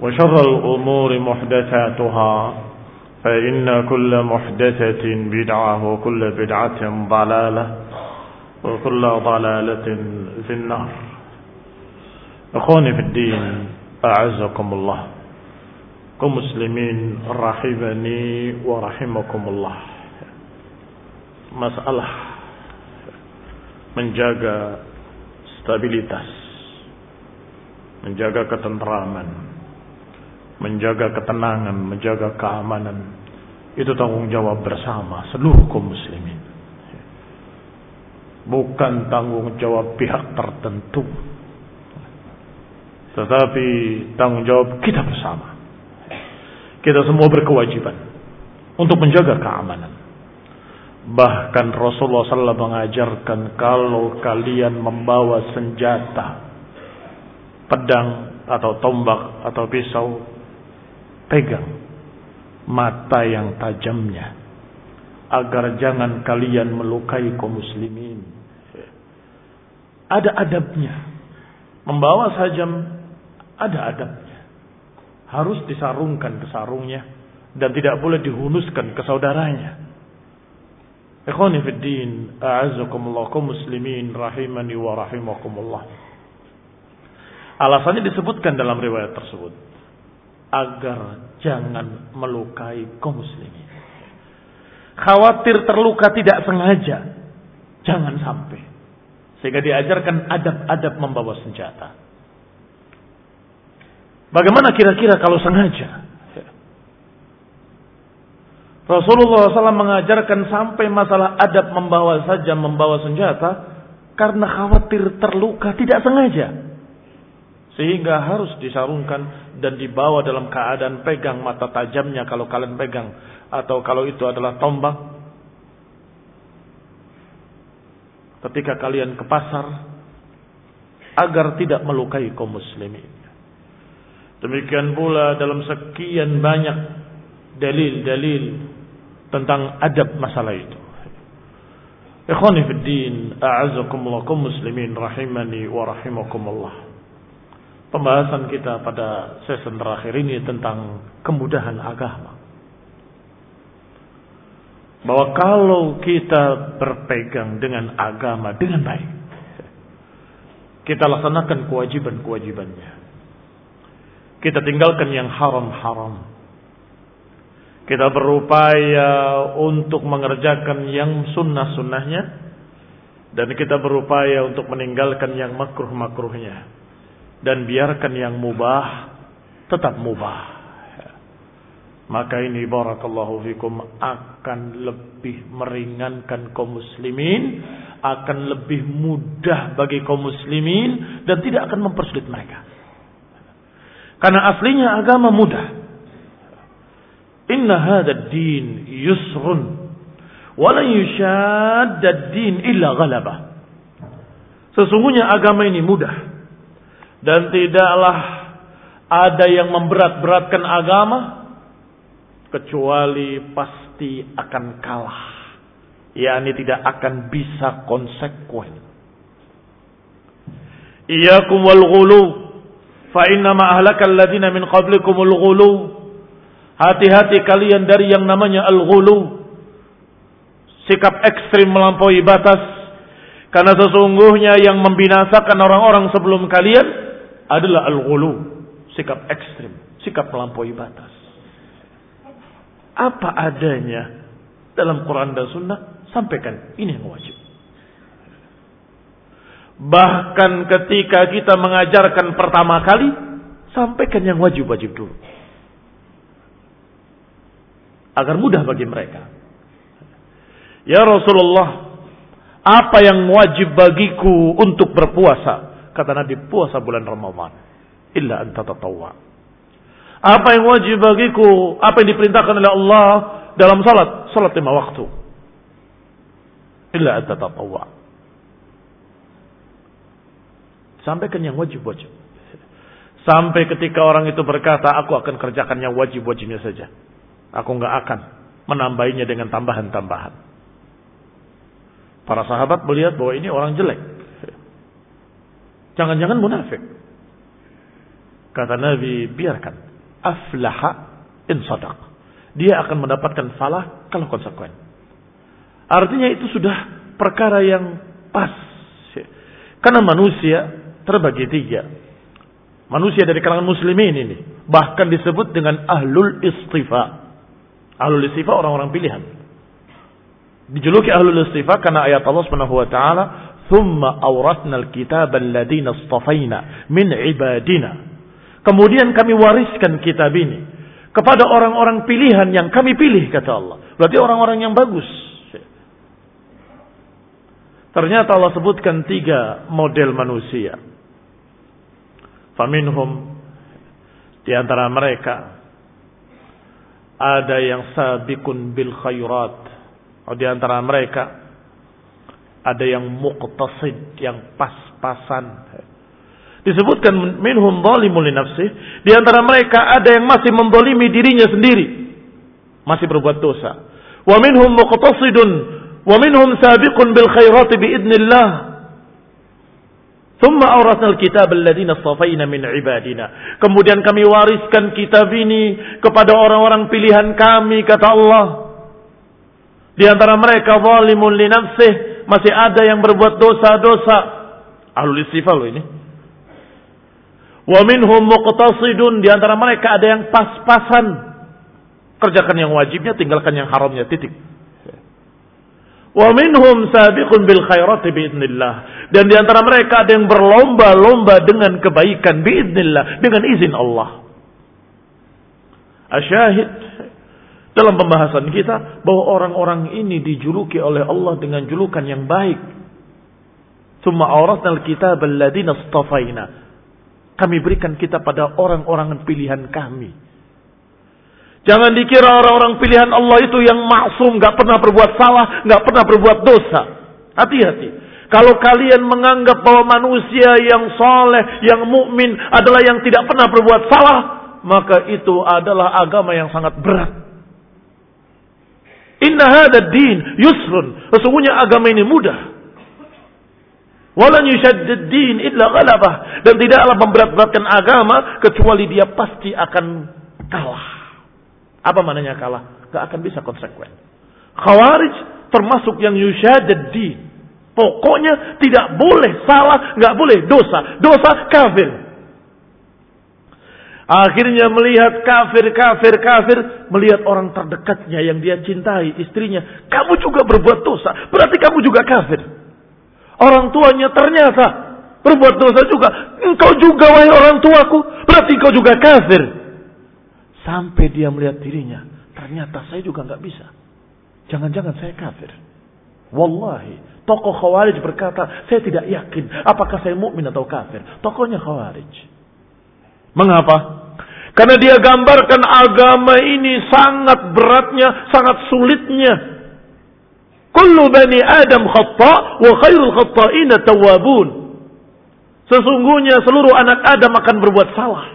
وشر الأمور محدثاتها فإن كل محدثة بدعة وكل بدعة ضلالة وكل ضلالة في النار. أخواني في الدين أعزكم الله كمسلمين رحبني ورحمكم الله مسألة menjaga stabilitas, menjaga ketentraman, menjaga ketenangan, menjaga keamanan. Itu tanggung jawab bersama seluruh kaum muslimin. Bukan tanggung jawab pihak tertentu. Tetapi tanggung jawab kita bersama. Kita semua berkewajiban untuk menjaga keamanan. Bahkan Rasulullah SAW mengajarkan kalau kalian membawa senjata, pedang atau tombak atau pisau, pegang mata yang tajamnya agar jangan kalian melukai kaum muslimin. Ada adabnya. Membawa sajam ada adabnya. Harus disarungkan ke sarungnya dan tidak boleh dihunuskan ke saudaranya. Ikhwani fi din, a'azzakumullah kaum muslimin rahimani wa rahimakumullah. Alasannya disebutkan dalam riwayat tersebut agar jangan melukai kaum muslimin. Khawatir terluka tidak sengaja, jangan sampai. Sehingga diajarkan adab-adab membawa senjata. Bagaimana kira-kira kalau sengaja? Rasulullah SAW mengajarkan sampai masalah adab membawa saja membawa senjata karena khawatir terluka tidak sengaja. Sehingga harus disarungkan dan dibawa dalam keadaan pegang mata tajamnya kalau kalian pegang atau kalau itu adalah tombak. Ketika kalian ke pasar agar tidak melukai kaum muslimin. Demikian pula dalam sekian banyak dalil-dalil tentang adab masalah itu. Ikhwani fi muslimin rahimani wa rahimakumullah. Pembahasan kita pada season terakhir ini tentang kemudahan agama. bahwa kalau kita berpegang dengan agama dengan baik, kita laksanakan kewajiban-kewajibannya. Kita tinggalkan yang haram-haram. Kita berupaya untuk mengerjakan yang sunnah-sunnahnya. Dan kita berupaya untuk meninggalkan yang makruh-makruhnya. Dan biarkan yang mubah tetap mubah. Maka ini barakallahu fikum akan lebih meringankan kaum muslimin, akan lebih mudah bagi kaum muslimin dan tidak akan mempersulit mereka. Karena aslinya agama mudah. Inna hadha din yusrun Walan yushadda din illa ghalabah. Sesungguhnya agama ini mudah. Dan tidaklah ada yang memberat-beratkan agama. Kecuali pasti akan kalah. yakni tidak akan bisa konsekuen. Iyakum wal ghulu. Fa innama ahlakal ladina min qablikumul ghulu. Hati-hati kalian dari yang namanya al-ghulu sikap ekstrim melampaui batas karena sesungguhnya yang membinasakan orang-orang sebelum kalian adalah al-ghulu, sikap ekstrim, sikap melampaui batas. Apa adanya dalam Quran dan Sunnah, sampaikan. Ini yang wajib. Bahkan ketika kita mengajarkan pertama kali, sampaikan yang wajib-wajib dulu. Agar mudah bagi mereka. Ya Rasulullah, apa yang wajib bagiku untuk berpuasa? Kata Nabi, puasa bulan Ramadan. Illa anta tatawwa. Apa yang wajib bagiku? Apa yang diperintahkan oleh Allah dalam salat? Salat lima waktu. Illa anta tatawwa. Sampaikan yang wajib-wajib. Sampai ketika orang itu berkata, aku akan kerjakan yang wajib-wajibnya saja. Aku nggak akan menambahinya dengan tambahan-tambahan. Para sahabat melihat bahwa ini orang jelek. Jangan-jangan munafik. Kata Nabi, biarkan. Aflaha in sadaq. Dia akan mendapatkan falah kalau konsekuen. Artinya itu sudah perkara yang pas. Karena manusia terbagi tiga. Manusia dari kalangan muslimin ini. Bahkan disebut dengan ahlul istifa. Ahlul istifa orang-orang pilihan dijuluki ahlul istifa karena ayat Allah Subhanahu wa taala, "Tsumma awratna al-kitaba alladziina istafaina min ibadina." Kemudian kami wariskan kitab ini kepada orang-orang pilihan yang kami pilih kata Allah. Berarti orang-orang yang bagus. Ternyata Allah sebutkan tiga model manusia. Faminhum di antara mereka ada yang sabikun bil khairat di antara mereka ada yang muqtasid, yang pas-pasan. Disebutkan minhum zalimun li nafsi. Di antara mereka ada yang masih mendolimi dirinya sendiri. Masih berbuat dosa. Wa minhum muqtasidun. Wa minhum sabiqun bil khairati biidnillah. Thumma awratna al-kitab alladhina safaina min ibadina. Kemudian kami wariskan kitab ini kepada orang-orang pilihan kami kata Allah. Di antara mereka zalimun li nafsih, masih ada yang berbuat dosa-dosa. Ahlul istighfar loh ini. Wa minhum muqtasidun, di antara mereka ada yang pas-pasan. Kerjakan yang wajibnya, tinggalkan yang haramnya, titik. Wa minhum sabiqun bil khairati biidznillah. Dan di antara mereka ada yang berlomba-lomba dengan kebaikan biidznillah, dengan izin Allah. Asyahid dalam pembahasan kita bahwa orang-orang ini dijuluki oleh Allah dengan julukan yang baik. Summa awratnal kitab alladziina istafaina. Kami berikan kita pada orang-orang pilihan kami. Jangan dikira orang-orang pilihan Allah itu yang maksum, gak pernah berbuat salah, gak pernah berbuat dosa. Hati-hati. Kalau kalian menganggap bahwa manusia yang soleh, yang mukmin adalah yang tidak pernah berbuat salah, maka itu adalah agama yang sangat berat. Inna hadha din yusrun. Sesungguhnya agama ini mudah. Walan yushaddid din illa ghalabah. Dan tidaklah memberat-beratkan agama kecuali dia pasti akan kalah. Apa maknanya kalah? Gak akan bisa konsekuen. Khawarij termasuk yang yusyadad Pokoknya tidak boleh salah, nggak boleh dosa. Dosa kafir. Akhirnya melihat kafir, kafir, kafir. Melihat orang terdekatnya yang dia cintai, istrinya. Kamu juga berbuat dosa. Berarti kamu juga kafir. Orang tuanya ternyata berbuat dosa juga. Engkau juga wahai orang tuaku. Berarti engkau juga kafir. Sampai dia melihat dirinya. Ternyata saya juga nggak bisa. Jangan-jangan saya kafir. Wallahi. Tokoh Khawarij berkata, saya tidak yakin apakah saya mukmin atau kafir. Tokohnya Khawarij. Mengapa? Karena dia gambarkan agama ini sangat beratnya, sangat sulitnya. Kullu bani Adam khata wa khairul khata'ina tawabun. Sesungguhnya seluruh anak Adam akan berbuat salah.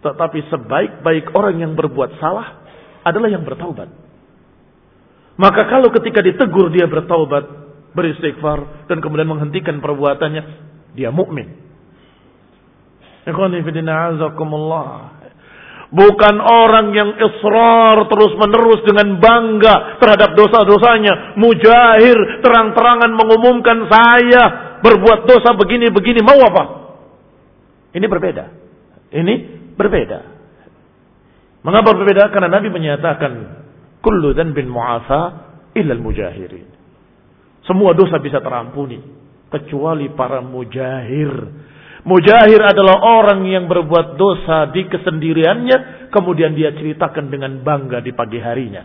Tetapi sebaik-baik orang yang berbuat salah adalah yang bertaubat. Maka kalau ketika ditegur dia bertaubat, beristighfar dan kemudian menghentikan perbuatannya, dia mukmin. Bukan orang yang israr terus menerus dengan bangga terhadap dosa-dosanya. Mujahir terang-terangan mengumumkan saya berbuat dosa begini-begini. Mau apa? Ini berbeda. Ini berbeda. Mengapa berbeda? Karena Nabi menyatakan kullu dan bin mu'afa illal mujahirin. Semua dosa bisa terampuni kecuali para mujahir. Mujahir adalah orang yang berbuat dosa di kesendiriannya kemudian dia ceritakan dengan bangga di pagi harinya.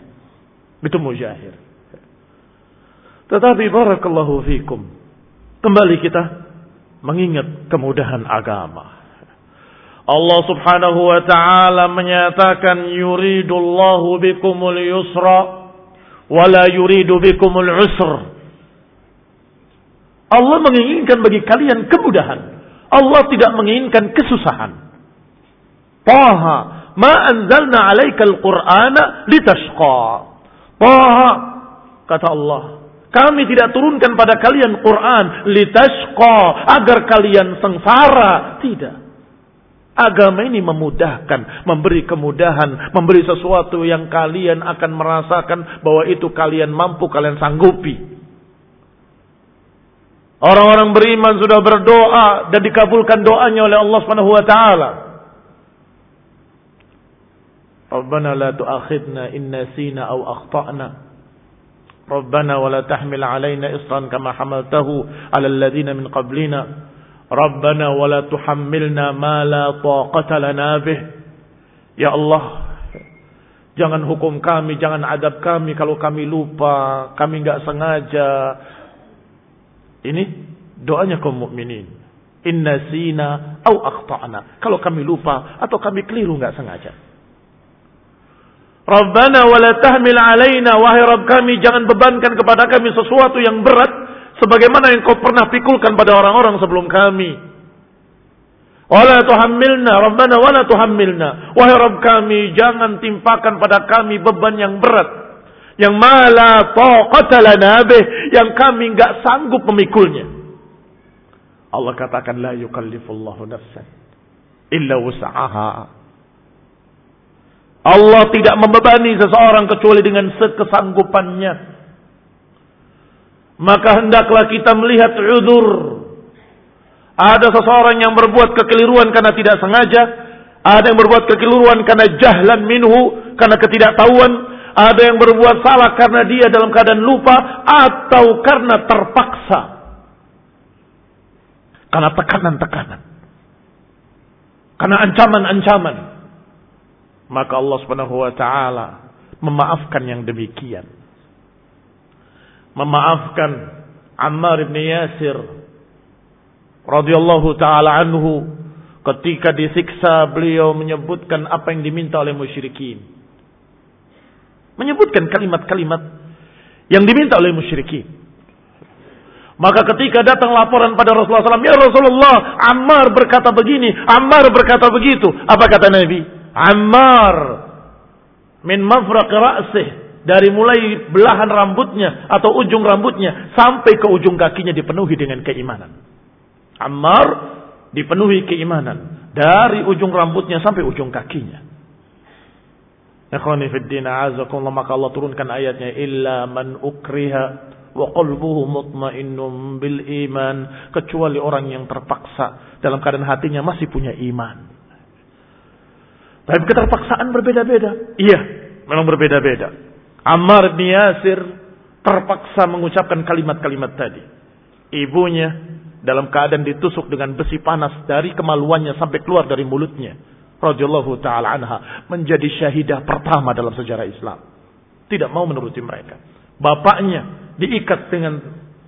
Itu mujahir. Tetapi barakallahu fikum. Kembali kita mengingat kemudahan agama. Allah Subhanahu wa taala menyatakan yuridullahu bikumul yusra wala yuridu bikumul usr. Allah menginginkan bagi kalian kemudahan. Allah tidak menginginkan kesusahan. Taha, ma anzalna 'alaikal qur'ana litashqa. Taha, kata Allah, kami tidak turunkan pada kalian Quran litashqa agar kalian sengsara. Tidak. Agama ini memudahkan, memberi kemudahan, memberi sesuatu yang kalian akan merasakan bahwa itu kalian mampu, kalian sanggupi. Orang-orang beriman sudah berdoa dan dikabulkan doanya oleh Allah Subhanahu wa taala. Rabbana la tu'akhidna in nasina aw akhtana. Rabbana wa la tahmil 'alaina isran kama hamaltahu 'ala alladhina min qablina. Rabbana wa la tuhammilna ma la taqata lana bih. Ya Allah, jangan hukum kami, jangan adab kami kalau kami lupa, kami enggak sengaja. Ini doanya kaum mukminin. Inna sina au akhtana. Kalau kami lupa atau kami keliru enggak sengaja. Rabbana wa la tahmil alaina wahai Rabb kami jangan bebankan kepada kami sesuatu yang berat sebagaimana yang kau pernah pikulkan pada orang-orang sebelum kami. Wala tuhammilna, Rabbana wala tuhammilna. Wahai Rabb kami, jangan timpakan pada kami beban yang berat. Yang mala taqata lana bih, yang kami enggak sanggup memikulnya. Allah katakan la yukallifullahu nafsan illa wus'aha. Allah tidak membebani seseorang kecuali dengan sekesanggupannya. Maka hendaklah kita melihat udur. Ada seseorang yang berbuat kekeliruan karena tidak sengaja. Ada yang berbuat kekeliruan karena jahlan minhu. Karena ketidaktahuan. Ada yang berbuat salah karena dia dalam keadaan lupa. Atau karena terpaksa. Karena tekanan-tekanan. Karena ancaman-ancaman. Maka Allah subhanahu wa ta'ala memaafkan yang demikian memaafkan Ammar bin Yasir radhiyallahu taala anhu ketika disiksa beliau menyebutkan apa yang diminta oleh musyrikin. Menyebutkan kalimat-kalimat yang diminta oleh musyrikin. Maka ketika datang laporan pada Rasulullah SAW, Ya Rasulullah, Ammar berkata begini, Ammar berkata begitu. Apa kata Nabi? Ammar min mafraq ra'sih dari mulai belahan rambutnya atau ujung rambutnya sampai ke ujung kakinya dipenuhi dengan keimanan. Ammar dipenuhi keimanan dari ujung rambutnya sampai ujung kakinya. Ikhwani fid din azakumullah maka Allah turunkan ayatnya illa man ukriha wa qalbuhu mutmainnun bil iman kecuali orang yang terpaksa dalam keadaan hatinya masih punya iman. Tapi keterpaksaan berbeda-beda. Iya, memang berbeda-beda. Ammar bin Yasir terpaksa mengucapkan kalimat-kalimat tadi. Ibunya dalam keadaan ditusuk dengan besi panas dari kemaluannya sampai keluar dari mulutnya radhiyallahu taala anha menjadi syahidah pertama dalam sejarah Islam. Tidak mau menuruti mereka. Bapaknya diikat dengan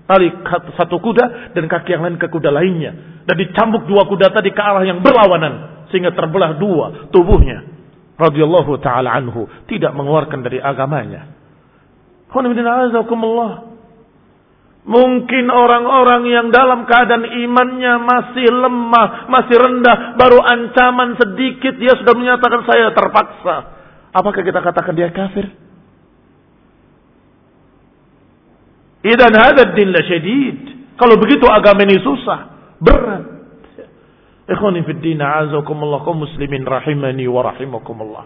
tali satu kuda dan kaki yang lain ke kuda lainnya dan dicambuk dua kuda tadi ke arah yang berlawanan sehingga terbelah dua tubuhnya. Radhiyallahu taala anhu tidak mengeluarkan dari agamanya. Mungkin orang-orang yang dalam keadaan imannya masih lemah, masih rendah, baru ancaman sedikit dia sudah menyatakan saya terpaksa. Apakah kita katakan dia kafir? Idan hadad din la syadid. Kalau begitu agama ini susah, berat. Ikhwani fid din a'azakumullah kaum muslimin rahimani wa rahimakumullah.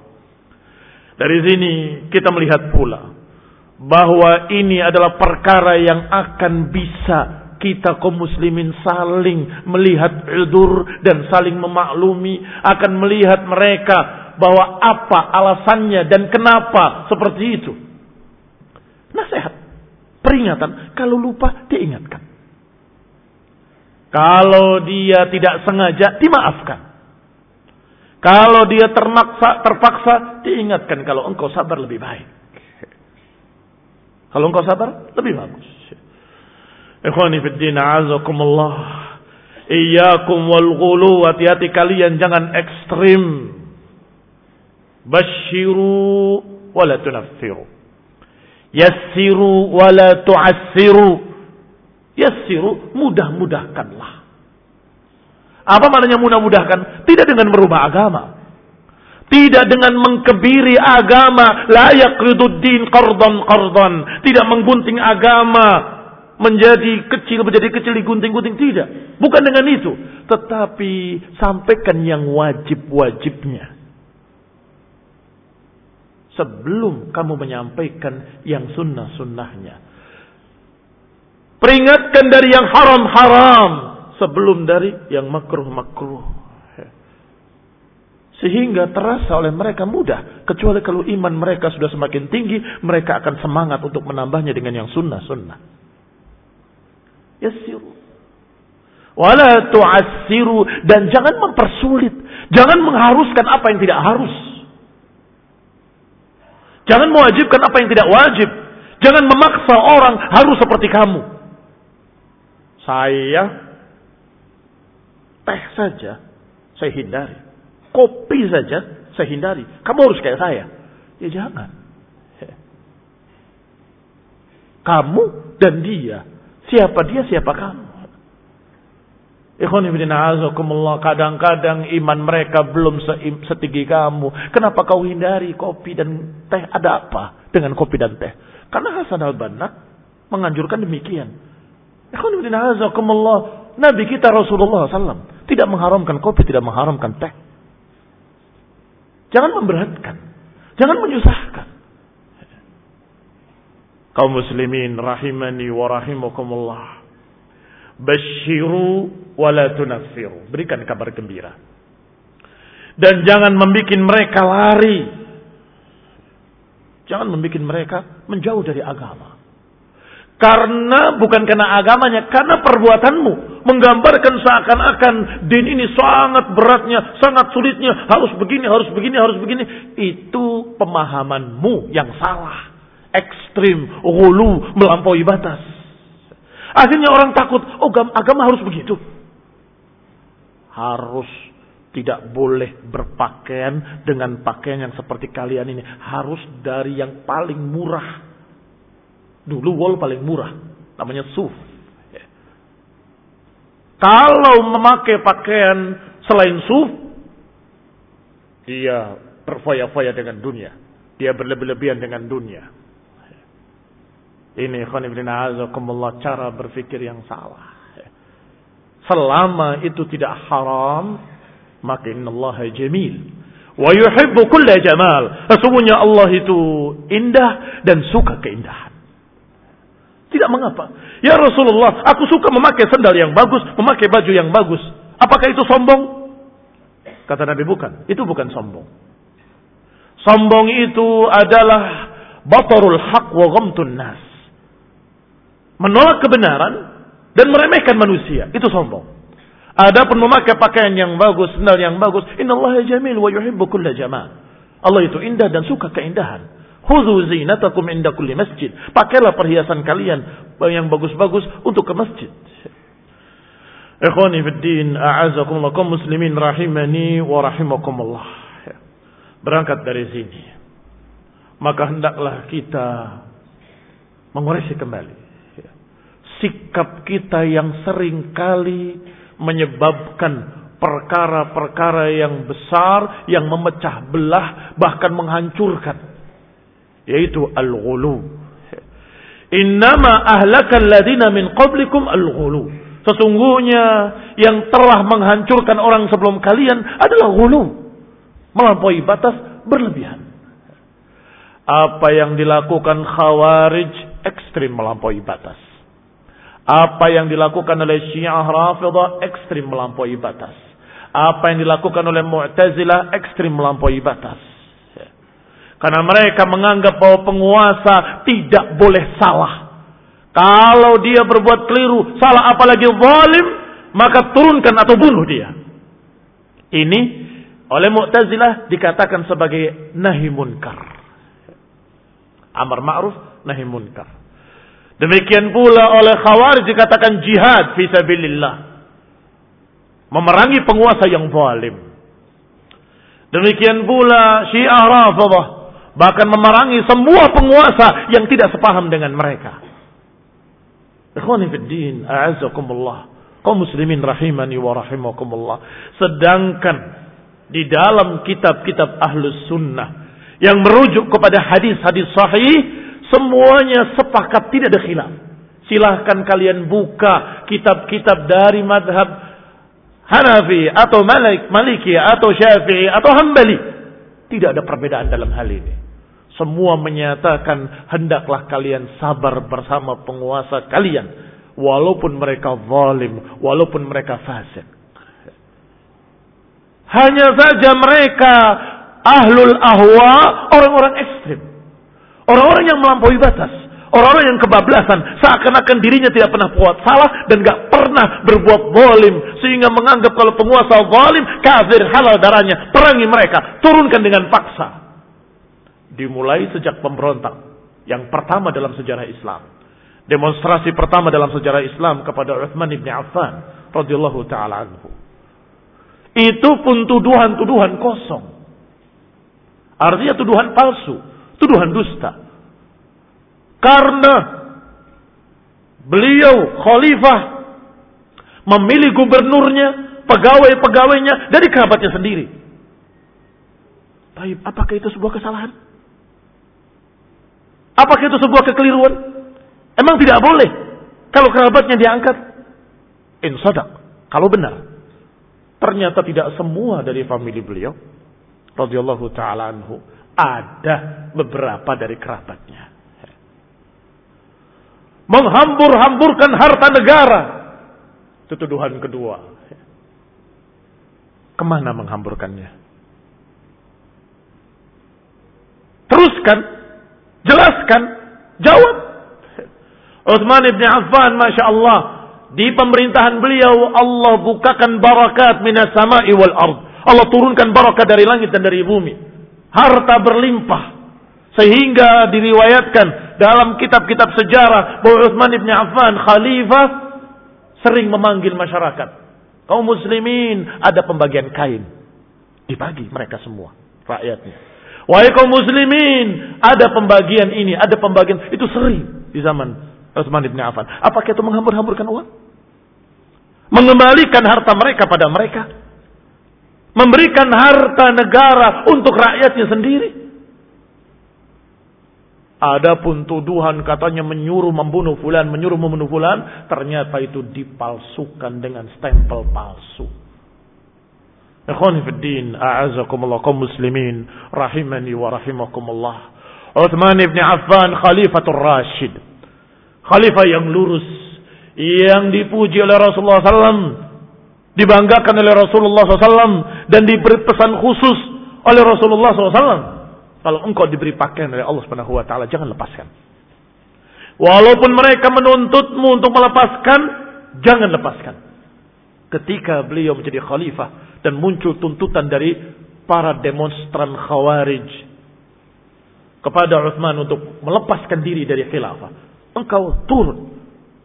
Dari sini kita melihat pula bahwa ini adalah perkara yang akan bisa kita kaum muslimin saling melihat udur dan saling memaklumi akan melihat mereka bahwa apa alasannya dan kenapa seperti itu. Nasihat, peringatan, kalau lupa diingatkan. Kalau dia tidak sengaja dimaafkan. Kalau dia termaksa, terpaksa diingatkan kalau engkau sabar lebih baik. Kalau engkau sabar, lebih bagus. Ikhwani fid din azakumullah. Iyyakum wal ghulu, hati-hati kalian jangan ekstrim. Bashiru wa la tunaffiru. Yassiru wa la tu'assiru. Yassiru, mudah-mudahkanlah. Apa maknanya mudah-mudahkan? Tidak dengan merubah agama. Tidak dengan mengkebiri agama. Layak din kordon kordon. Tidak menggunting agama. Menjadi kecil, menjadi kecil, digunting-gunting. Tidak. Bukan dengan itu. Tetapi sampaikan yang wajib-wajibnya. Sebelum kamu menyampaikan yang sunnah-sunnahnya. Peringatkan dari yang haram-haram. Sebelum dari yang makruh-makruh. Sehingga terasa oleh mereka mudah. Kecuali kalau iman mereka sudah semakin tinggi, mereka akan semangat untuk menambahnya dengan yang sunnah-sunnah. Yassiru. Wala tu'assiru. Dan jangan mempersulit. Jangan mengharuskan apa yang tidak harus. Jangan mewajibkan apa yang tidak wajib. Jangan memaksa orang harus seperti kamu. Saya teh saja saya hindari. Kopi saja saya hindari. Kamu harus kayak saya. Ya jangan. Kamu dan dia. Siapa dia, siapa kamu. Kadang-kadang iman mereka belum setinggi kamu. Kenapa kau hindari kopi dan teh? Ada apa dengan kopi dan teh? Karena Hasan al-Banna menganjurkan demikian. Nabi kita Rasulullah SAW tidak mengharamkan kopi, tidak mengharamkan teh. Jangan memberatkan. Jangan menyusahkan. Kaum muslimin rahimani wa rahimakumullah. Basyiru wa la tunaffiru. Berikan kabar gembira. Dan jangan membuat mereka lari. Jangan membuat mereka menjauh dari agama. Karena bukan karena agamanya, karena perbuatanmu menggambarkan seakan-akan din ini sangat beratnya, sangat sulitnya, harus begini, harus begini, harus begini. Itu pemahamanmu yang salah, ekstrim, hulu, melampaui batas. Akhirnya orang takut, oh agama harus begitu. Harus tidak boleh berpakaian dengan pakaian yang seperti kalian ini. Harus dari yang paling murah Dulu wol paling murah, namanya suf. Kalau memakai pakaian selain suf, dia berfoya-foya dengan dunia. Dia berlebih-lebihan dengan dunia. Ini cara berpikir yang salah. Selama itu tidak haram, maka Allah jamil. Wa yuhibbu kulla jamal. Sesungguhnya Allah itu indah dan suka keindahan. Tidak mengapa. Ya Rasulullah, aku suka memakai sandal yang bagus, memakai baju yang bagus. Apakah itu sombong? Kata Nabi bukan. Itu bukan sombong. Sombong itu adalah batarul haq wa ghamtun nas. Menolak kebenaran dan meremehkan manusia. Itu sombong. Adapun memakai pakaian yang bagus, sendal yang bagus, innallaha jamil wa yuhibbu kulla jamal. Allah itu indah dan suka keindahan. Khudhu zinatakum inda kulli masjid. Pakailah perhiasan kalian yang bagus-bagus untuk ke masjid. Ikhwani fid din, a'azakumullah kaum muslimin rahimani wa rahimakumullah. Berangkat dari sini. Maka hendaklah kita mengoreksi kembali sikap kita yang sering kali menyebabkan perkara-perkara yang besar yang memecah belah bahkan menghancurkan yaitu al-ghulu. Innama ahlakal ladina min qablikum al-ghulu. Sesungguhnya yang telah menghancurkan orang sebelum kalian adalah ghulu. Melampaui batas berlebihan. Apa yang dilakukan khawarij ekstrim melampaui batas. Apa yang dilakukan oleh Syiah Rafidah ekstrim melampaui batas. Apa yang dilakukan oleh Mu'tazilah ekstrim melampaui batas. Karena mereka menganggap bahwa penguasa tidak boleh salah. Kalau dia berbuat keliru, salah apalagi zalim, maka turunkan atau bunuh dia. Ini oleh Mu'tazilah dikatakan sebagai nahi munkar. Amar ma'ruf, nahi munkar. Demikian pula oleh Khawarij dikatakan jihad fi sabilillah. Memerangi penguasa yang zalim. Demikian pula Syiah Rafidhah bahkan memerangi semua penguasa yang tidak sepaham dengan mereka. Kaum muslimin rahimani wa rahimakumullah. Sedangkan di dalam kitab-kitab ahlus sunnah yang merujuk kepada hadis-hadis sahih Semuanya sepakat tidak ada khilaf. Silahkan kalian buka kitab-kitab dari madhab Hanafi atau Malik, Maliki atau Syafi'i atau Hambali. Tidak ada perbedaan dalam hal ini. Semua menyatakan hendaklah kalian sabar bersama penguasa kalian. Walaupun mereka zalim, walaupun mereka fasik. Hanya saja mereka ahlul ahwa, orang-orang ekstrim. Orang-orang yang melampaui batas. Orang-orang yang kebablasan. Seakan-akan dirinya tidak pernah buat salah. Dan gak pernah berbuat zalim. Sehingga menganggap kalau penguasa zalim. Kafir halal darahnya. Perangi mereka. Turunkan dengan paksa. Dimulai sejak pemberontak. Yang pertama dalam sejarah Islam. Demonstrasi pertama dalam sejarah Islam kepada Uthman ibn Affan. radhiyallahu ta'ala anhu. Itu pun tuduhan-tuduhan kosong. Artinya tuduhan palsu tuduhan dusta. Karena beliau khalifah memilih gubernurnya, pegawai-pegawainya dari kerabatnya sendiri. Baik, apakah itu sebuah kesalahan? Apakah itu sebuah kekeliruan? Emang tidak boleh kalau kerabatnya diangkat? Insadak, kalau benar. Ternyata tidak semua dari famili beliau radhiyallahu taala anhu ada beberapa dari kerabatnya. Menghambur-hamburkan harta negara. Itu tuduhan kedua. Ke mana menghamburkannya? Teruskan. Jelaskan. Jawab. Uthman ibn Affan, Masya Allah. Di pemerintahan beliau, Allah bukakan barakat minas sama'i wal ard. Allah turunkan barakat dari langit dan dari bumi harta berlimpah sehingga diriwayatkan dalam kitab-kitab sejarah bahwa Utsman bin Affan khalifah sering memanggil masyarakat kaum muslimin ada pembagian kain dibagi mereka semua rakyatnya wahai kaum muslimin ada pembagian ini ada pembagian itu sering di zaman Utsman bin Affan apakah itu menghambur-hamburkan uang mengembalikan harta mereka pada mereka Memberikan harta negara untuk rakyatnya sendiri. Adapun tuduhan katanya menyuruh membunuh fulan, menyuruh membunuh fulan, ternyata itu dipalsukan dengan stempel palsu. Ikhwani fi din, a'azakumullah kaum muslimin rahimani wa rahimakumullah. Uthman ibn Affan khalifatul Rashid. Khalifah yang lurus, yang dipuji oleh Rasulullah SAW, dibanggakan oleh Rasulullah SAW, dan diberi pesan khusus oleh Rasulullah SAW. Kalau engkau diberi pakaian oleh Allah Subhanahu Wa Taala, jangan lepaskan. Walaupun mereka menuntutmu untuk melepaskan, jangan lepaskan. Ketika beliau menjadi khalifah dan muncul tuntutan dari para demonstran khawarij kepada Uthman untuk melepaskan diri dari khilafah. Engkau turun.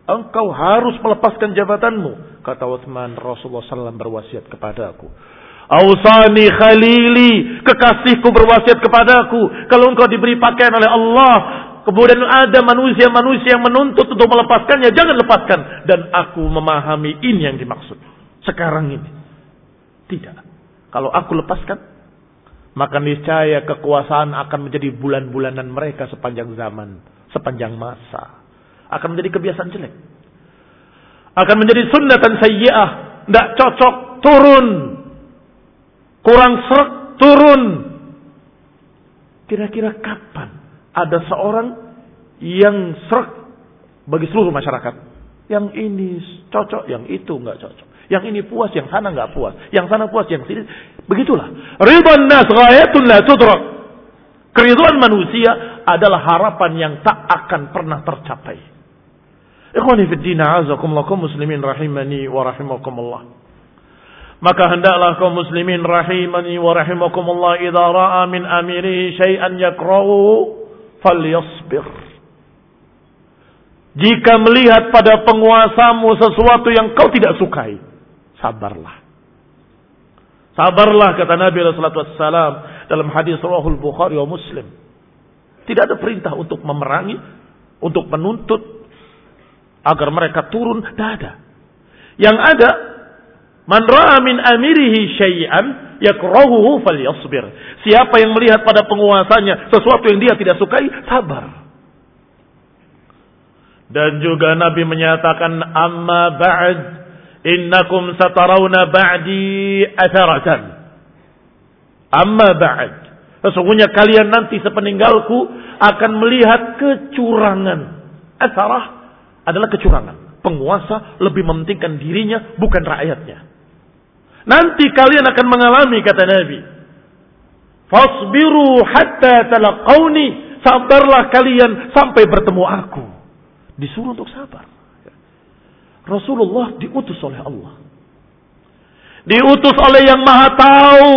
Engkau harus melepaskan jabatanmu. Kata Uthman, Rasulullah SAW berwasiat kepadaku. Ausani khalili, kekasihku berwasiat kepadaku. Kalau engkau diberi pakaian oleh Allah, kemudian ada manusia-manusia yang menuntut untuk melepaskannya, jangan lepaskan. Dan aku memahami ini yang dimaksud. Sekarang ini. Tidak. Kalau aku lepaskan, maka niscaya kekuasaan akan menjadi bulan-bulanan mereka sepanjang zaman, sepanjang masa. Akan menjadi kebiasaan jelek. Akan menjadi sunnatan sayyi'ah. Tidak cocok, turun. Kurang serak, turun. Kira-kira kapan ada seorang yang serak bagi seluruh masyarakat? Yang ini cocok, yang itu nggak cocok. Yang ini puas, yang sana nggak puas. Yang sana puas, yang sini. Begitulah. Ridwan nas ghayatun la tudrak. Keriduan manusia adalah harapan yang tak akan pernah tercapai. Ikhwani fi din azakumullah kaum muslimin rahimani wa rahimakumullah. Maka hendaklah kaum muslimin rahimani wa rahimakumullah idza ra'a min amirihi syai'an yakrahu falyasbir. Jika melihat pada penguasamu sesuatu yang kau tidak sukai, sabarlah. Sabarlah kata Nabi SAW dalam hadis Sahih Bukhari wa Muslim. Tidak ada perintah untuk memerangi, untuk menuntut agar mereka turun, tidak ada. Yang ada man ra'a min amirihi syai'an yakrahuhu falyasbir. Siapa yang melihat pada penguasanya sesuatu yang dia tidak sukai, sabar. Dan juga Nabi menyatakan amma ba'd innakum satarawna ba'di atharatan. Amma ba'd. Sesungguhnya kalian nanti sepeninggalku akan melihat kecurangan. Atharah adalah kecurangan. Penguasa lebih mementingkan dirinya bukan rakyatnya. Nanti kalian akan mengalami kata Nabi. Fasbiru hatta talaqawni. Sabarlah kalian sampai bertemu aku. Disuruh untuk sabar. Rasulullah diutus oleh Allah. Diutus oleh yang maha tahu.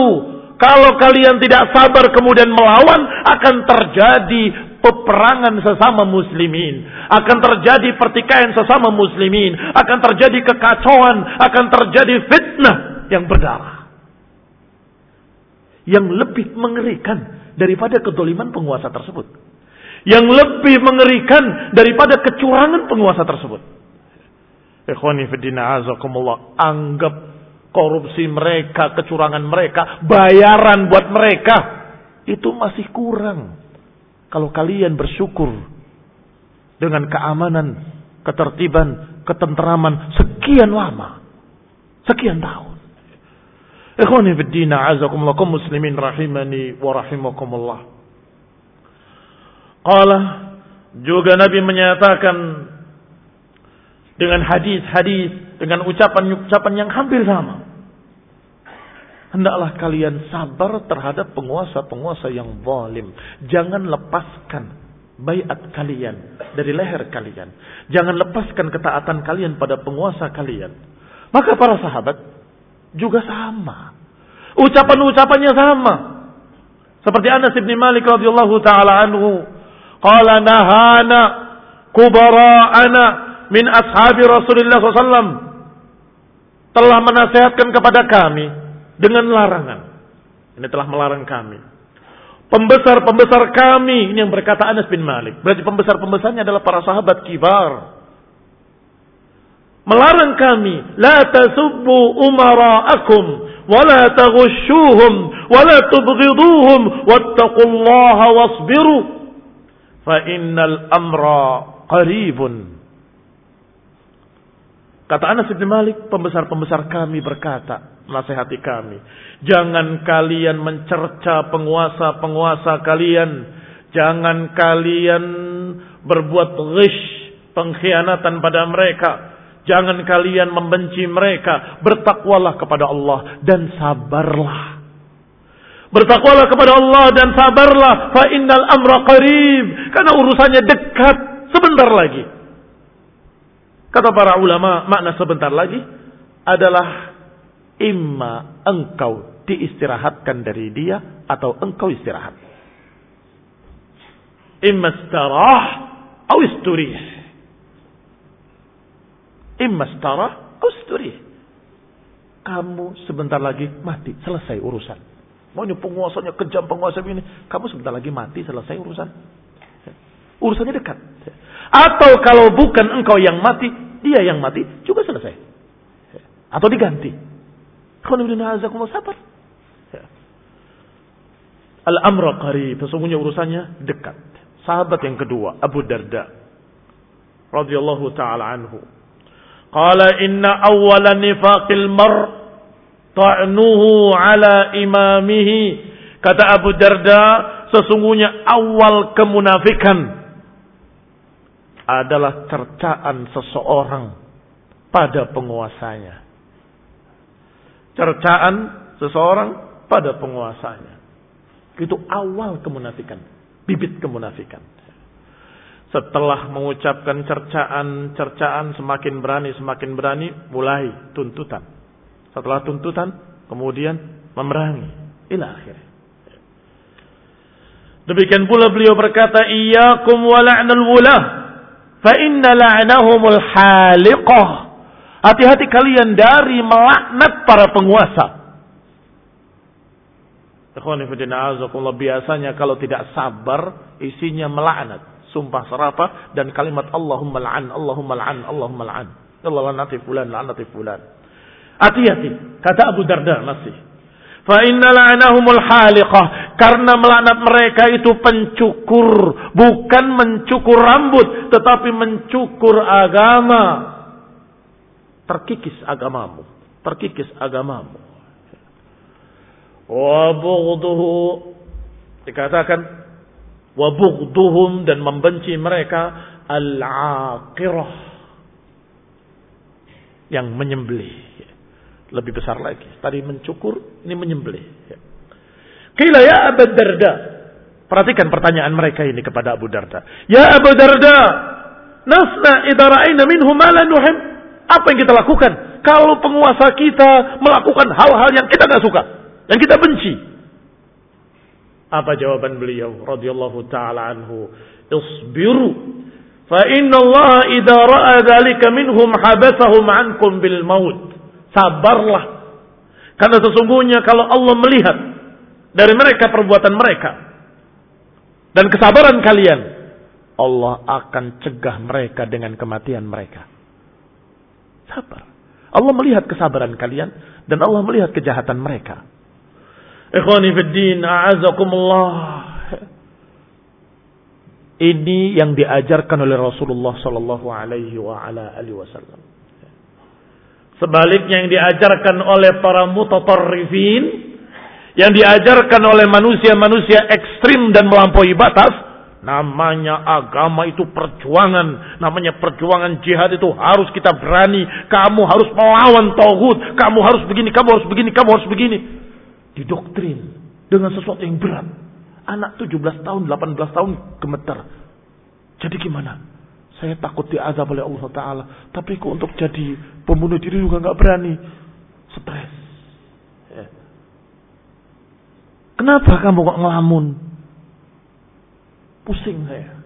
Kalau kalian tidak sabar kemudian melawan, akan terjadi peperangan sesama muslimin. Akan terjadi pertikaian sesama muslimin. Akan terjadi kekacauan. Akan terjadi fitnah yang berdarah. Yang lebih mengerikan daripada kedoliman penguasa tersebut. Yang lebih mengerikan daripada kecurangan penguasa tersebut. Ikhwani fiddina azakumullah. Anggap korupsi mereka, kecurangan mereka, bayaran buat mereka. Itu masih kurang. Kalau kalian bersyukur dengan keamanan, ketertiban, ketenteraman sekian lama. Sekian tahun. Ikhwani fiddina azakumullah. Kum muslimin rahimani wa rahimakumullah. Qala juga Nabi menyatakan dengan hadis-hadis, dengan ucapan-ucapan yang hampir sama. Hendaklah kalian sabar terhadap penguasa-penguasa yang zalim. Jangan lepaskan bayat kalian dari leher kalian. Jangan lepaskan ketaatan kalian pada penguasa kalian. Maka para sahabat juga sama. Ucapan-ucapannya sama. Seperti Anas bin Malik radhiyallahu taala anhu, qala nahana kubara'ana min ashabi Rasulullah SAW telah menasehatkan kepada kami dengan larangan. Ini telah melarang kami. Pembesar-pembesar kami, ini yang berkata Anas bin Malik. Berarti pembesar-pembesarnya adalah para sahabat kibar. Melarang kami, la tasubbu umara'akum, wa la taghushuhum, wa la tubghiduhum, wattaqullaha wasbiru. Fa innal amra qaribun Kata Anas bin Malik, pembesar-pembesar kami berkata, nasihati kami. Jangan kalian mencerca penguasa-penguasa kalian. Jangan kalian berbuat ghish, pengkhianatan pada mereka. Jangan kalian membenci mereka. Bertakwalah kepada Allah dan sabarlah. Bertakwalah kepada Allah dan sabarlah. Fa innal amra qarib. Karena urusannya dekat. Sebentar lagi. Kata para ulama, makna sebentar lagi adalah imma engkau diistirahatkan dari dia atau engkau istirahat. Imma istarah atau isturih. Imma istarah atau isturih. Kamu sebentar lagi mati, selesai urusan. Maunya penguasanya kejam penguasa ini, kamu sebentar lagi mati, selesai urusan. Urusannya dekat. Atau kalau bukan engkau yang mati, dia yang mati juga selesai. Atau diganti. sabar. Al-amra qarib. Sesungguhnya urusannya dekat. Sahabat yang kedua, Abu Darda. radhiyallahu ta'ala anhu. Qala inna awwala nifaqil mar ta'nuhu ala imamihi. Kata Abu Darda, sesungguhnya awal kemunafikan adalah cercaan seseorang pada penguasanya. Cercaan seseorang pada penguasanya. Itu awal kemunafikan, bibit kemunafikan. Setelah mengucapkan cercaan-cercaan semakin berani, semakin berani, mulai tuntutan. Setelah tuntutan, kemudian memerangi. Ila akhirnya. Demikian pula beliau berkata, Iyakum wala'nal wulah. Fa inna la'nahumul haliqah. Hati-hati kalian dari melaknat para penguasa. Biasanya kalau tidak sabar, isinya melaknat. Sumpah serapah dan kalimat Allahumma la'an, Allahumma la'an, Allahumma la'an. Allah lanati fulan, lanati fulan. Hati-hati. Kata Abu Darda masih. Fa inna haliqah. Karena melaknat mereka itu pencukur. Bukan mencukur rambut. Tetapi mencukur agama. Terkikis agamamu. Terkikis agamamu. Wa bughduhu. Dikatakan. Wa bughduhum dan membenci mereka. Al-aqirah. Yang menyembelih lebih besar lagi. Tadi mencukur, ini menyembelih. Kila ya Abu Darda. Perhatikan pertanyaan mereka ini kepada Abu Darda. Ya Abu Darda, nasna idza ra'ayna minhum ma la nuhib. Apa yang kita lakukan kalau penguasa kita melakukan hal-hal yang kita tidak suka, yang kita benci? Apa jawaban beliau radhiyallahu taala anhu? Isbiru fa inna Allah idza ra'a minhum habasahum ankum bil maut. Sabarlah. Karena sesungguhnya kalau Allah melihat dari mereka perbuatan mereka dan kesabaran kalian, Allah akan cegah mereka dengan kematian mereka. Sabar. Allah melihat kesabaran kalian dan Allah melihat kejahatan mereka. Ikhwani fiddin. Ini yang diajarkan oleh Rasulullah sallallahu alaihi wa ala alihi wasallam. Sebaliknya yang diajarkan oleh para mutatarrifin, yang diajarkan oleh manusia-manusia ekstrim dan melampaui batas, namanya agama itu perjuangan, namanya perjuangan jihad itu harus kita berani, kamu harus melawan tauhid, kamu harus begini, kamu harus begini, kamu harus begini. Didoktrin dengan sesuatu yang berat. Anak 17 tahun, 18 tahun gemetar. Jadi gimana? Saya takut diazab oleh Allah Ta'ala. Tapi kok untuk jadi pembunuh diri juga nggak berani. Stres. Ya. Kenapa kamu kok ngelamun? Pusing saya.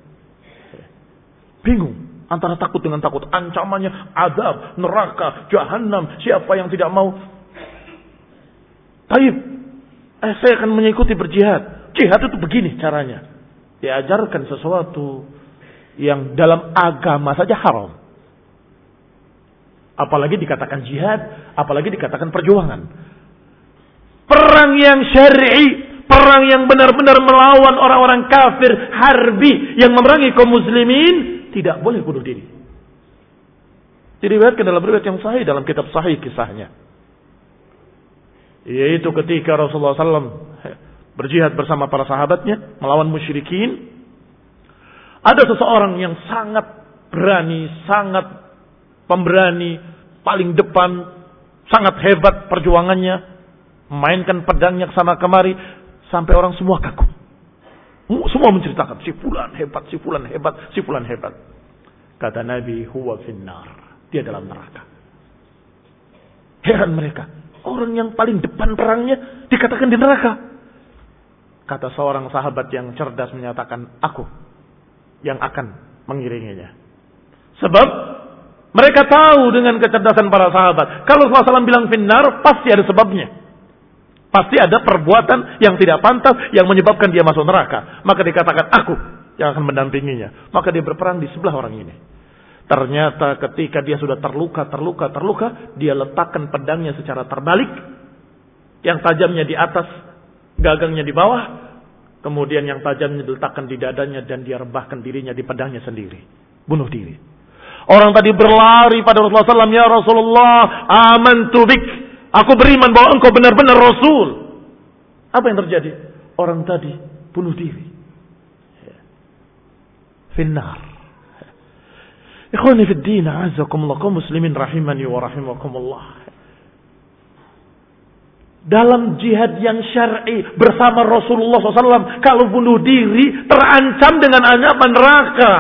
Bingung. Antara takut dengan takut. Ancamannya azab, neraka, jahanam. Siapa yang tidak mau? Taib. Eh, saya akan mengikuti berjihad. Jihad itu begini caranya. Diajarkan sesuatu yang dalam agama saja haram. Apalagi dikatakan jihad, apalagi dikatakan perjuangan. Perang yang syar'i, perang yang benar-benar melawan orang-orang kafir harbi yang memerangi kaum muslimin tidak boleh bunuh diri. Diriwayatkan dalam riwayat yang sahih dalam kitab sahih kisahnya. Yaitu ketika Rasulullah SAW berjihad bersama para sahabatnya melawan musyrikin. Ada seseorang yang sangat berani, sangat pemberani, paling depan, sangat hebat perjuangannya, mainkan pedangnya sana kemari sampai orang semua kagum. Semua menceritakan si fulan hebat, si fulan hebat, si fulan hebat. Kata Nabi, huwa finnar. Dia dalam neraka. Heran mereka. Orang yang paling depan perangnya dikatakan di neraka. Kata seorang sahabat yang cerdas menyatakan, aku yang akan mengiringinya. Sebab mereka tahu dengan kecerdasan para sahabat. Kalau Rasulullah SAW bilang finnar, pasti ada sebabnya. Pasti ada perbuatan yang tidak pantas yang menyebabkan dia masuk neraka. Maka dikatakan aku yang akan mendampinginya. Maka dia berperang di sebelah orang ini. Ternyata ketika dia sudah terluka, terluka, terluka, dia letakkan pedangnya secara terbalik. Yang tajamnya di atas, gagangnya di bawah, kemudian yang tajamnya diletakkan di dadanya dan dia rebahkan dirinya di pedangnya sendiri. Bunuh diri. Orang tadi berlari pada Rasulullah SAW, Ya Rasulullah, aman tubik. Aku beriman bahwa engkau benar-benar Rasul. Apa yang terjadi? Orang tadi bunuh diri. Finnar. Ikhwani fi azakumullah, kaum muslimin rahimani wa rahimakumullah dalam jihad yang syar'i bersama Rasulullah SAW kalau bunuh diri terancam dengan ancaman neraka.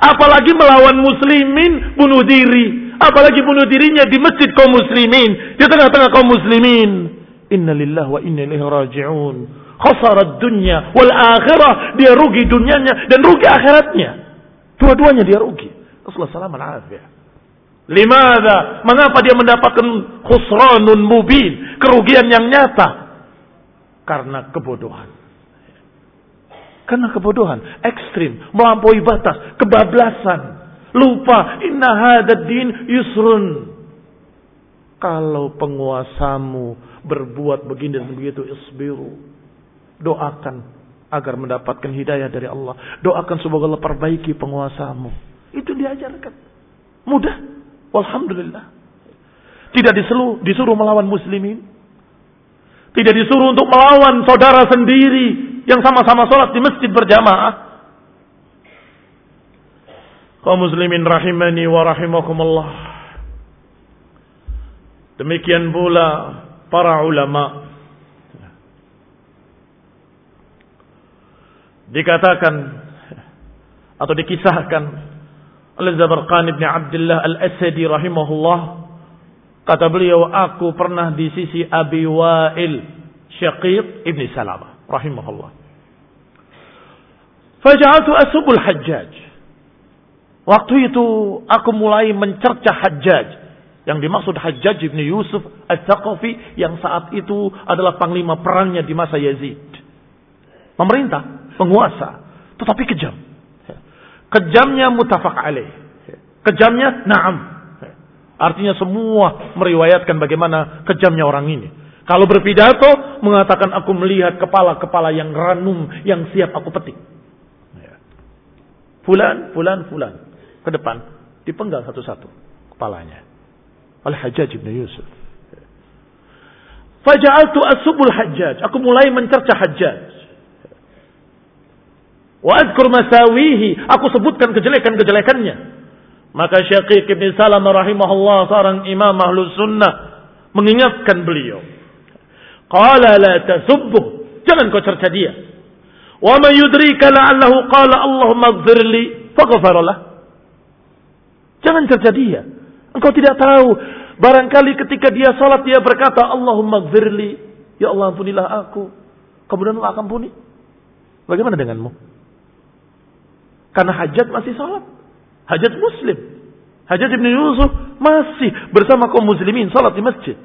Apalagi melawan muslimin bunuh diri. Apalagi bunuh dirinya di masjid kaum muslimin. Di tengah-tengah kaum muslimin. Inna lillah wa inna ilaihi raji'un. Khasarat dunya wal akhirah. Dia rugi dunianya dan rugi akhiratnya. Dua-duanya dia rugi. Rasulullah SAW Limada? Mengapa dia mendapatkan khusranun mubin, kerugian yang nyata? Karena kebodohan. Karena kebodohan, ekstrim, melampaui batas, kebablasan, lupa inna hadad din yusrun. Kalau penguasamu berbuat begini dan begitu isbiru, doakan agar mendapatkan hidayah dari Allah. Doakan semoga Allah perbaiki penguasamu. Itu diajarkan. Mudah. Alhamdulillah. Tidak disuruh, disuruh melawan muslimin. Tidak disuruh untuk melawan saudara sendiri yang sama-sama sholat di masjid berjamaah. Kau muslimin rahimani wa rahimakumullah. Demikian pula para ulama. Dikatakan atau dikisahkan oleh Zabarqan bin Abdullah Al-Asadi rahimahullah kata beliau aku pernah di sisi Abi Wa'il Syaqiq ibn Salamah rahimahullah Faja'altu asubul hajjaj Waktu itu aku mulai mencerca Hajjaj yang dimaksud Hajjaj ibn Yusuf Al-Thaqafi yang saat itu adalah panglima perangnya di masa Yazid. Pemerintah, penguasa, tetapi kejam. Kejamnya mutafak alaih. Kejamnya na'am. Artinya semua meriwayatkan bagaimana kejamnya orang ini. Kalau berpidato mengatakan aku melihat kepala-kepala yang ranum yang siap aku petik. Fulan, fulan, fulan. Ke depan dipenggal satu-satu kepalanya. Oleh Hajjaj bin Yusuf. Faja'altu asubul hajjaj. Aku mulai mencerca hajjaj. Wa adkur masawihi. Aku sebutkan kejelekan-kejelekannya. Maka Syaqiq Ibn Salam rahimahullah seorang imam ahlus sunnah mengingatkan beliau. Qala la tasubbuh. Jangan kau cerca dia. Wa ma yudrika la'allahu qala Allahumma gfirli. Faghfaralah. Jangan cerca dia. Engkau tidak tahu. Barangkali ketika dia salat dia berkata Allahumma gfirli. Ya Allah ampunilah aku. Kemudian Allah akan ampuni. Bagaimana denganmu? Karena hajat masih sholat. Hajat muslim. Hajat Ibn Yusuf masih bersama kaum muslimin sholat di masjid.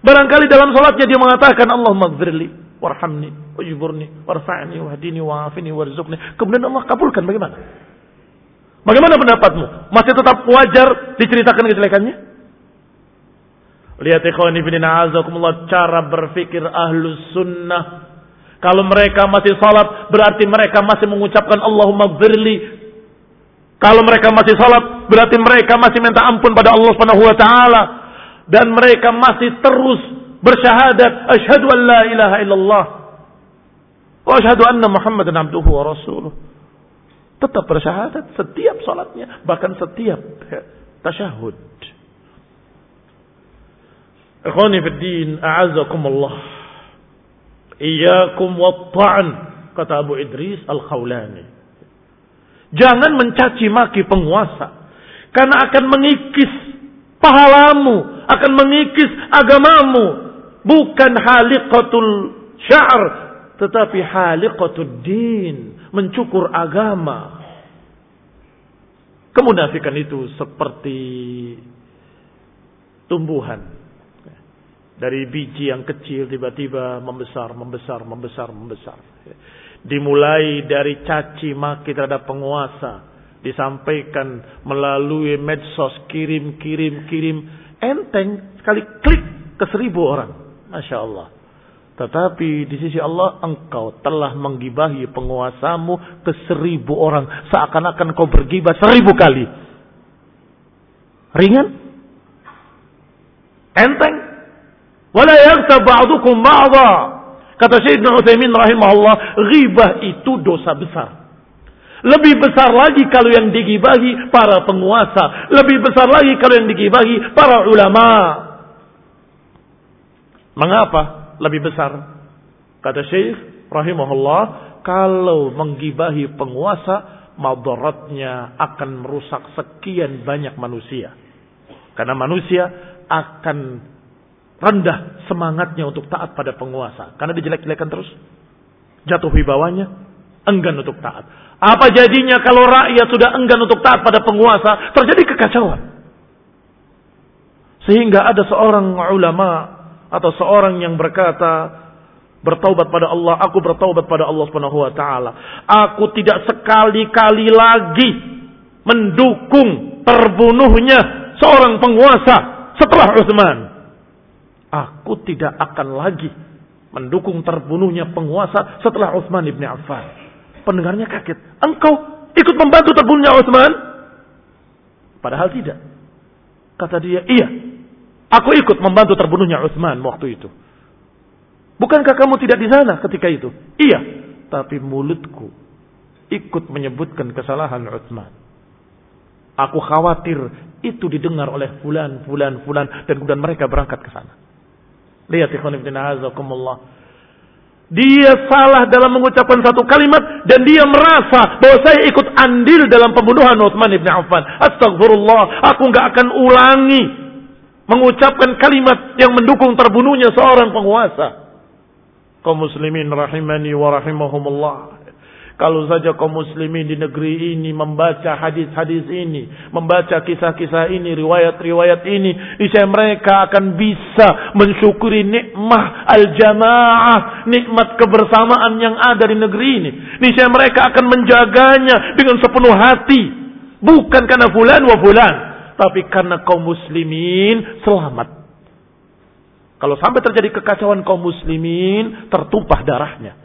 Barangkali dalam sholatnya dia mengatakan Allah maghfirli warhamni wajburni warfa'ni wahdini wa'afini warzuqni. Kemudian Allah kabulkan bagaimana? Bagaimana pendapatmu? Masih tetap wajar diceritakan kejelekannya? Lihat ikhwan ibn cara berfikir ahlus sunnah kalau mereka masih salat, berarti mereka masih mengucapkan Allahumma gfirli. Kalau mereka masih salat, berarti mereka masih minta ampun pada Allah Subhanahu wa taala. dan mereka masih terus bersyahadat asyhadu an la ilaha illallah wa asyhadu anna muhammadan abduhu wa rasuluh tetap bersyahadat setiap salatnya bahkan setiap tasyahud ikhwani fid din a'azzakumullah iyyakum wat-ta'n kata Abu Idris Al-Khawlani jangan mencaci maki penguasa karena akan mengikis pahalamu, akan mengikis agamamu. Bukan haliqatul sya'r, tetapi haliqatul din, mencukur agama. Kemunafikan itu seperti tumbuhan. Dari biji yang kecil tiba-tiba membesar, membesar, membesar, membesar. Dimulai dari caci maki terhadap penguasa. Disampaikan melalui medsos kirim kirim kirim. Enteng sekali klik ke seribu orang. Masya Allah. Tetapi di sisi Allah engkau telah menggibahi penguasamu ke seribu orang. Seakan-akan kau bergibah seribu kali. Ringan? Enteng wala yaghtab ba'dukum ba'dha kata Syekh Utsaimin rahimahullah ghibah itu dosa besar lebih besar lagi kalau yang digibahi para penguasa. Lebih besar lagi kalau yang digibahi para ulama. Mengapa lebih besar? Kata Syekh rahimahullah, kalau menggibahi penguasa, madaratnya akan merusak sekian banyak manusia. Karena manusia akan rendah semangatnya untuk taat pada penguasa. Karena dijelek-jelekan terus. Jatuh wibawanya, enggan untuk taat. Apa jadinya kalau rakyat sudah enggan untuk taat pada penguasa? Terjadi kekacauan. Sehingga ada seorang ulama atau seorang yang berkata, bertaubat pada Allah, aku bertaubat pada Allah Subhanahu wa taala. Aku tidak sekali-kali lagi mendukung terbunuhnya seorang penguasa setelah Utsman. Aku tidak akan lagi mendukung terbunuhnya penguasa setelah Utsman ibn Affan. Pendengarnya kaget. Engkau ikut membantu terbunuhnya Utsman? Padahal tidak. Kata dia, iya. Aku ikut membantu terbunuhnya Utsman waktu itu. Bukankah kamu tidak di sana ketika itu? Iya. Tapi mulutku ikut menyebutkan kesalahan Utsman. Aku khawatir itu didengar oleh fulan, fulan, fulan dan kemudian mereka berangkat ke sana. Lihat ikhwan ibn azakumullah. Dia salah dalam mengucapkan satu kalimat dan dia merasa bahwa saya ikut andil dalam pembunuhan Utsman bin Affan. Astagfirullah, aku nggak akan ulangi mengucapkan kalimat yang mendukung terbunuhnya seorang penguasa. Kaum muslimin rahimani wa rahimahumullah. Kalau saja kaum muslimin di negeri ini membaca hadis-hadis ini, membaca kisah-kisah ini, riwayat-riwayat ini, niscaya mereka akan bisa mensyukuri nikmat al-jamaah, nikmat kebersamaan yang ada di negeri ini. Niscaya mereka akan menjaganya dengan sepenuh hati, bukan karena fulan wa fulan, tapi karena kaum muslimin selamat. Kalau sampai terjadi kekacauan kaum muslimin, tertumpah darahnya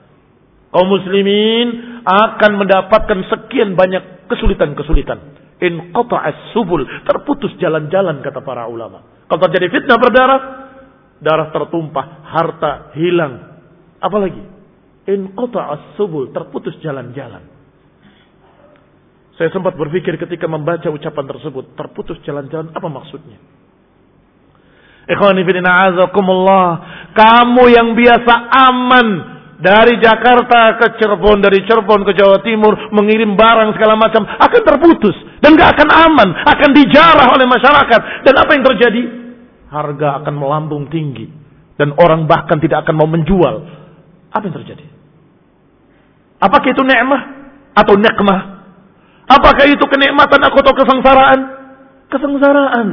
kaum muslimin akan mendapatkan sekian banyak kesulitan-kesulitan. In qata'as subul, terputus jalan-jalan kata para ulama. Kalau terjadi fitnah berdarah, darah tertumpah, harta hilang. Apalagi? In qata'as subul, terputus jalan-jalan. Saya sempat berpikir ketika membaca ucapan tersebut, terputus jalan-jalan, apa maksudnya? Ikhwani fillah kamu yang biasa aman dari Jakarta ke Cirebon, dari Cirebon ke Jawa Timur, mengirim barang segala macam, akan terputus. Dan gak akan aman, akan dijarah oleh masyarakat. Dan apa yang terjadi? Harga akan melambung tinggi. Dan orang bahkan tidak akan mau menjual. Apa yang terjadi? Apakah itu nikmah atau nikmah? Apakah itu kenikmatan atau kesengsaraan? Kesengsaraan.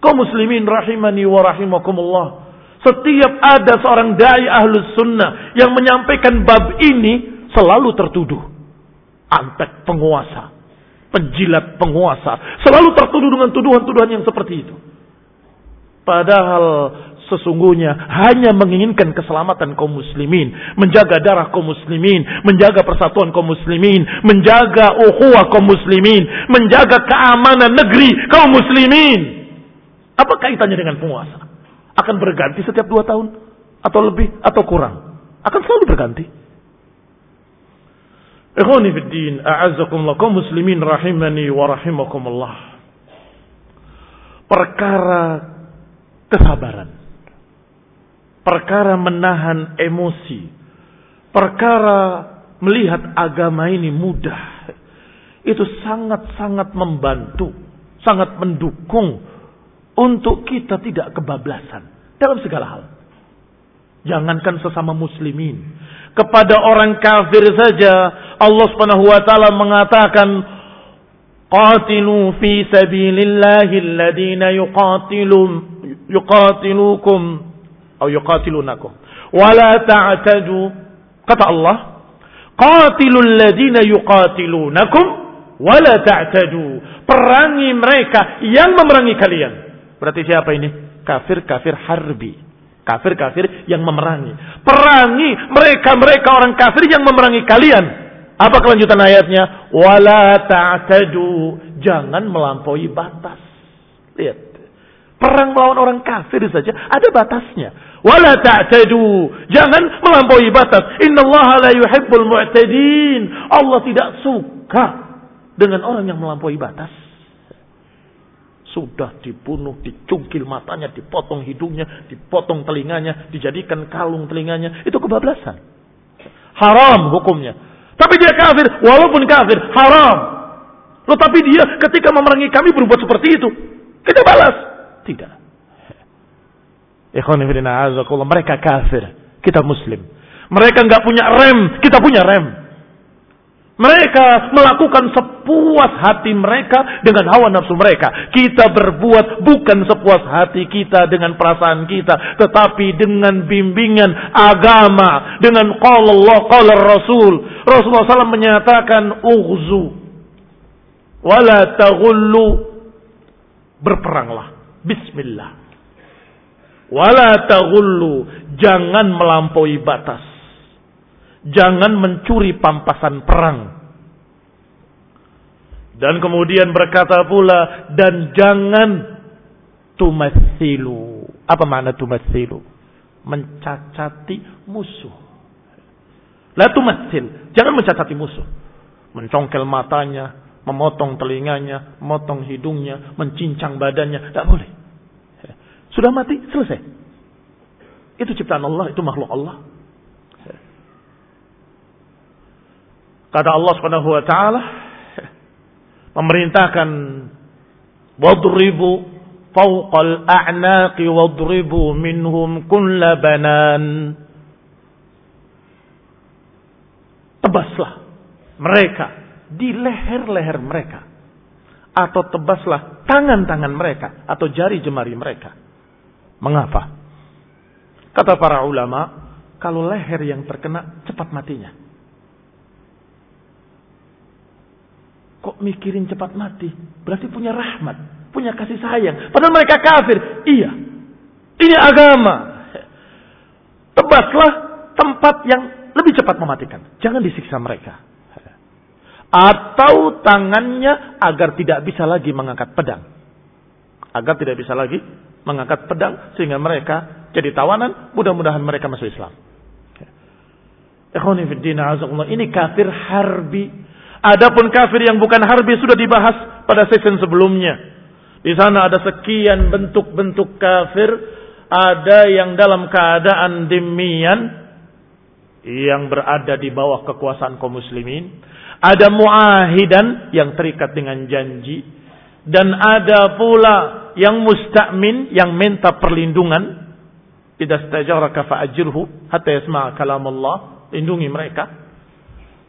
Kau muslimin rahimani wa rahimakumullah. Setiap ada seorang dai ahlus sunnah yang menyampaikan bab ini selalu tertuduh. Antek penguasa. Penjilat penguasa. Selalu tertuduh dengan tuduhan-tuduhan yang seperti itu. Padahal sesungguhnya hanya menginginkan keselamatan kaum muslimin, menjaga darah kaum muslimin, menjaga persatuan kaum muslimin, menjaga ukhuwah kaum muslimin, menjaga keamanan negeri kaum muslimin. Apa kaitannya dengan penguasa? Akan berganti setiap dua tahun? Atau lebih? Atau kurang? Akan selalu berganti. Ikhwani fi din, a'azzakumullah kaum muslimin rahimani wa rahimakumullah. Perkara kesabaran. Perkara menahan emosi. Perkara melihat agama ini mudah. Itu sangat-sangat membantu, sangat mendukung untuk kita tidak kebablasan dalam segala hal. Jangankan sesama muslimin, kepada orang kafir saja Allah Subhanahu wa taala mengatakan qatilu fi sabilillahi alladhina yuqatilum yuqatilukum atau yuqatilunakum. Wala ta'tadu kata Allah qatilul ladina yuqatilunakum wala ta'tadu. Perangi mereka yang memerangi kalian berarti siapa ini kafir-kafir harbi Kafir-kafir yang memerangi. Perangi mereka-mereka orang kafir yang memerangi kalian. Apa kelanjutan ayatnya? Wala ta'tadu. Jangan melampaui batas. Lihat. Perang melawan orang kafir saja ada batasnya. Wala ta'tadu. Jangan melampaui batas. Innallaha la yuhibbul mu'tadin. Allah tidak suka dengan orang yang melampaui batas sudah dibunuh, dicungkil matanya, dipotong hidungnya, dipotong telinganya, dijadikan kalung telinganya. Itu kebablasan. Haram hukumnya. Tapi dia kafir, walaupun kafir, haram. Loh, tapi dia ketika memerangi kami berbuat seperti itu. Kita balas. Tidak. Mereka kafir, kita muslim. Mereka nggak punya rem, kita punya rem. Mereka melakukan sepuas hati mereka dengan hawa nafsu mereka. Kita berbuat bukan sepuas hati kita dengan perasaan kita. Tetapi dengan bimbingan agama. Dengan qala Allah, qala Rasul. Rasulullah SAW menyatakan, Ughzu. Wala taghullu. Berperanglah. Bismillah. Wala taghullu. Jangan melampaui batas Jangan mencuri pampasan perang. Dan kemudian berkata pula, dan jangan tumathilu. Apa makna tumathilu? Mencacati musuh. La tumathil. Jangan mencacati musuh. Mencongkel matanya, memotong telinganya, memotong hidungnya, mencincang badannya. Tidak boleh. Sudah mati, selesai. Itu ciptaan Allah, itu makhluk Allah. Kata Allah Subhanahu wa taala memerintahkan wadribu fawqal a'naqi wadribu minhum kulla banan. Tebaslah mereka di leher-leher mereka atau tebaslah tangan-tangan mereka atau jari jemari mereka. Mengapa? Kata para ulama, kalau leher yang terkena cepat matinya. Kok mikirin cepat mati? Berarti punya rahmat, punya kasih sayang. Padahal mereka kafir. Iya. Ini agama. Tebaslah tempat yang lebih cepat mematikan. Jangan disiksa mereka. Atau tangannya agar tidak bisa lagi mengangkat pedang. Agar tidak bisa lagi mengangkat pedang sehingga mereka jadi tawanan. Mudah-mudahan mereka masuk Islam. Ini kafir harbi Adapun kafir yang bukan harbi sudah dibahas pada season sebelumnya. Di sana ada sekian bentuk-bentuk kafir, ada yang dalam keadaan demian yang berada di bawah kekuasaan kaum muslimin, ada muahidan yang terikat dengan janji dan ada pula yang mustakmin yang minta perlindungan. Tidak stajaraka fa'ajirhu hatta yasma'a kalam Allah. Lindungi mereka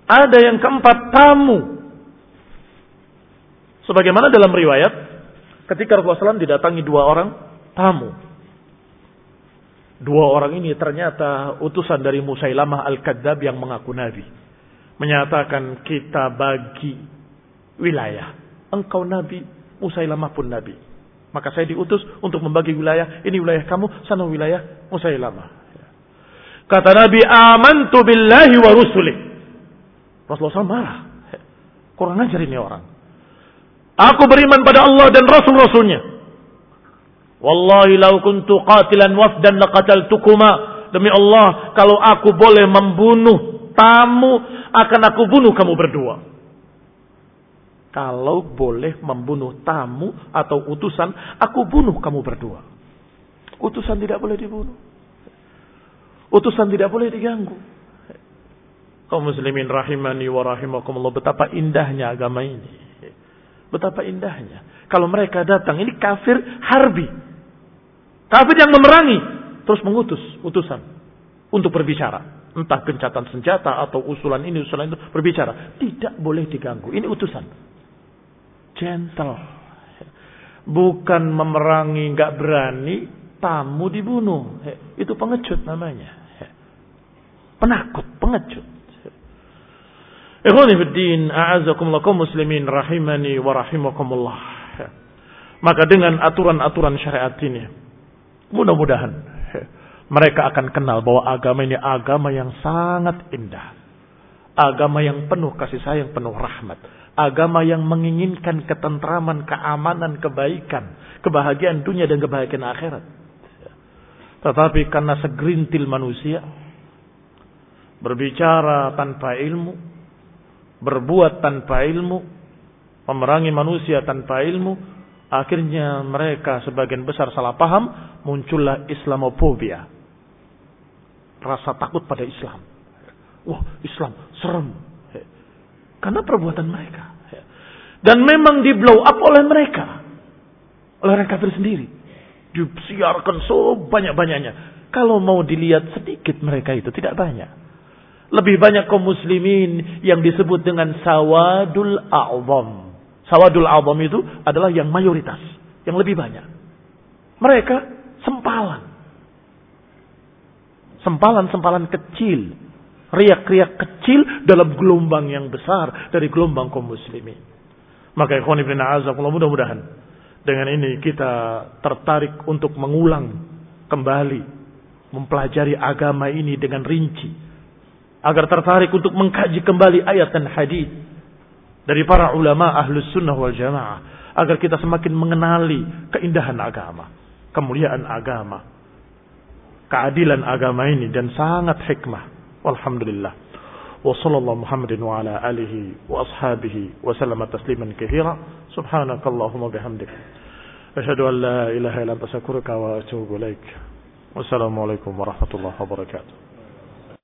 ada yang keempat tamu. Sebagaimana dalam riwayat, ketika Rasulullah SAW didatangi dua orang tamu. Dua orang ini ternyata utusan dari Musailamah Al-Kadzab yang mengaku Nabi. Menyatakan kita bagi wilayah. Engkau Nabi, Musailamah pun Nabi. Maka saya diutus untuk membagi wilayah. Ini wilayah kamu, sana wilayah Musailamah. Kata Nabi, amantu billahi wa rusulih. Rasulullah SAW marah. Kurang ajar ini orang. Aku beriman pada Allah dan Rasul-Rasulnya. Wallahi lau kuntu qatilan wafdan laqataltukuma. Demi Allah, kalau aku boleh membunuh tamu, akan aku bunuh kamu berdua. Kalau boleh membunuh tamu atau utusan, aku bunuh kamu berdua. Utusan tidak boleh dibunuh. Utusan tidak boleh diganggu. Kaum muslimin rahimani wa rahimakumullah. Betapa indahnya agama ini. Betapa indahnya. Kalau mereka datang, ini kafir harbi. Kafir yang memerangi. Terus mengutus utusan. Untuk berbicara. Entah gencatan senjata atau usulan ini, usulan itu. Berbicara. Tidak boleh diganggu. Ini utusan. Gentle. Bukan memerangi, nggak berani. Tamu dibunuh. Itu pengecut namanya. Penakut, pengecut. Ikhwani fiddin, a'azakumullah kaum muslimin rahimani wa rahimakumullah. Maka dengan aturan-aturan syariat ini, mudah-mudahan mereka akan kenal bahwa agama ini agama yang sangat indah. Agama yang penuh kasih sayang, penuh rahmat. Agama yang menginginkan ketentraman, keamanan, kebaikan, kebahagiaan dunia dan kebahagiaan akhirat. Tetapi karena segerintil manusia berbicara tanpa ilmu, berbuat tanpa ilmu, memerangi manusia tanpa ilmu, akhirnya mereka sebagian besar salah paham, muncullah Islamofobia. Rasa takut pada Islam. Wah, Islam serem. Karena perbuatan mereka. Dan memang di blow up oleh mereka. Oleh orang kafir sendiri. Disiarkan sebanyak-banyaknya. Kalau mau dilihat sedikit mereka itu, tidak banyak. Lebih banyak kaum muslimin yang disebut dengan sawadul a'zam. Sawadul a'zam itu adalah yang mayoritas, yang lebih banyak. Mereka sempalan. Sempalan-sempalan kecil. Riak-riak kecil dalam gelombang yang besar dari gelombang kaum muslimin. Maka ikhwan ibn a'azakullah mudah-mudahan. Dengan ini kita tertarik untuk mengulang kembali. Mempelajari agama ini dengan rinci agar tertarik untuk mengkaji kembali ayat dan hadis dari para ulama ahlus sunnah wal jamaah agar kita semakin mengenali keindahan agama, kemuliaan agama, keadilan agama ini dan sangat hikmah. Walhamdulillah. Wa sallallahu Muhammadin wa ala alihi wa ashabihi wa sallama tasliman katsira. Subhanakallahumma bihamdik. Asyhadu an la ilaha illa anta wa atubu ilaik. Wassalamualaikum warahmatullahi wabarakatuh.